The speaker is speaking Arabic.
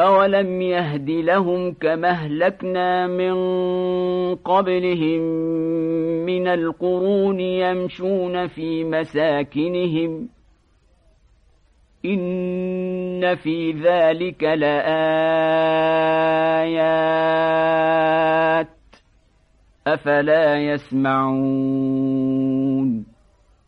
أولم يهد لهم كما اهلكنا من قبلهم من القرون يمشون في مساكنهم إن في ذلك لآيات أفلا يسمعون